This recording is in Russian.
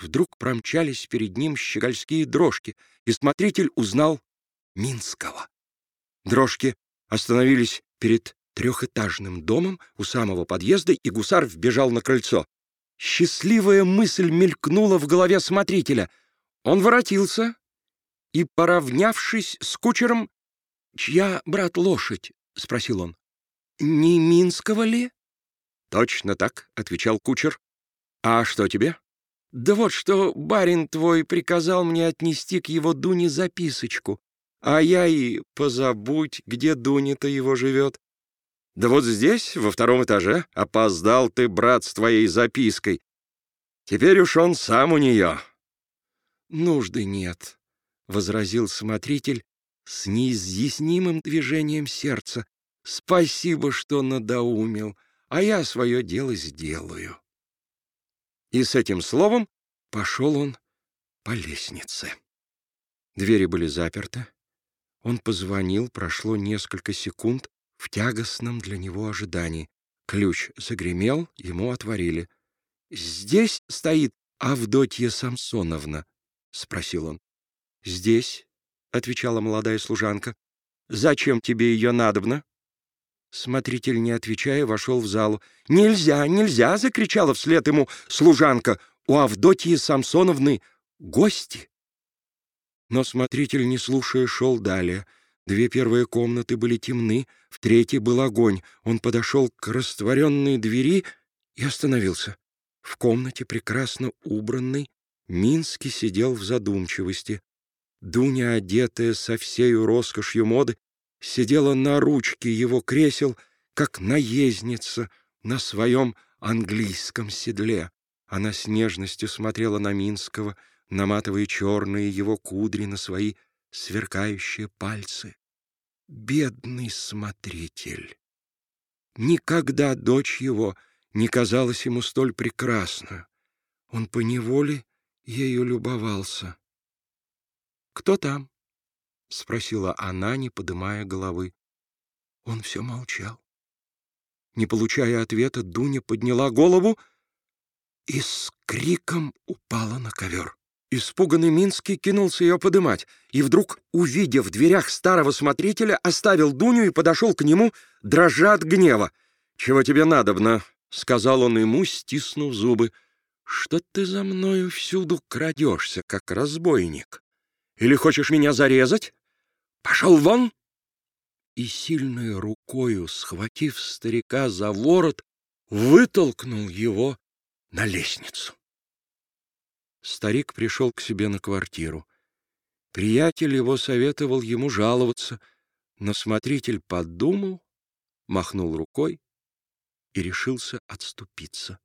Вдруг промчались перед ним щегольские дрожки, и смотритель узнал Минского. Дрожки остановились перед трехэтажным домом у самого подъезда, и гусар вбежал на крыльцо. Счастливая мысль мелькнула в голове смотрителя. Он воротился и, поравнявшись с кучером, «Чья, брат, лошадь?» — спросил он. «Не Минского ли?» «Точно так», — отвечал кучер. «А что тебе?» «Да вот что барин твой приказал мне отнести к его Дуне записочку, а я и позабудь, где Дуня-то его живет». «Да вот здесь, во втором этаже, опоздал ты, брат, с твоей запиской. Теперь уж он сам у нее». «Нужды нет», — возразил смотритель с неизъяснимым движением сердца. «Спасибо, что надоумил, а я свое дело сделаю». И с этим словом пошел он по лестнице. Двери были заперты. Он позвонил, прошло несколько секунд в тягостном для него ожидании. Ключ загремел, ему отворили. «Здесь стоит Авдотья Самсоновна?» — спросил он. «Здесь», — отвечала молодая служанка. «Зачем тебе ее надобно?» Смотритель, не отвечая, вошел в залу. «Нельзя, нельзя!» — закричала вслед ему служанка. «У Авдотьи Самсоновны гости!» Но смотритель, не слушая, шел далее. Две первые комнаты были темны, в третьей был огонь. Он подошел к растворенной двери и остановился. В комнате, прекрасно убранной, Минский сидел в задумчивости. Дуня, одетая со всею роскошью моды, сидела на ручке его кресел, как наездница на своем английском седле. Она с нежностью смотрела на Минского, наматывая черные его кудри на свои сверкающие пальцы. Бедный смотритель! Никогда дочь его не казалась ему столь прекрасной. Он поневоле ею любовался. «Кто там?» — спросила она, не подымая головы. Он все молчал. Не получая ответа, Дуня подняла голову и с криком упала на ковер. Испуганный Минский кинулся ее подымать, и вдруг, увидев в дверях старого смотрителя, оставил Дуню и подошел к нему, дрожа от гнева. «Чего тебе надобно?» — сказал он ему, стиснув зубы. «Что ты за мною всюду крадешься, как разбойник? Или хочешь меня зарезать? Пошел вон!» И сильной рукою, схватив старика за ворот, вытолкнул его на лестницу. Старик пришел к себе на квартиру. Приятель его советовал ему жаловаться, но смотритель подумал, махнул рукой и решился отступиться.